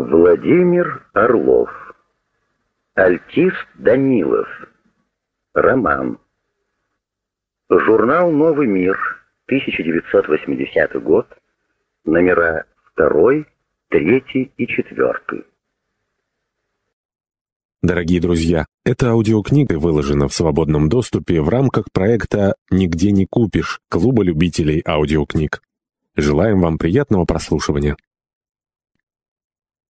Владимир Орлов. Альтист Данилов. Роман. Журнал «Новый мир», 1980 год, номера 2, 3 и 4. Дорогие друзья, эта аудиокнига выложена в свободном доступе в рамках проекта «Нигде не купишь» Клуба любителей аудиокниг. Желаем вам приятного прослушивания.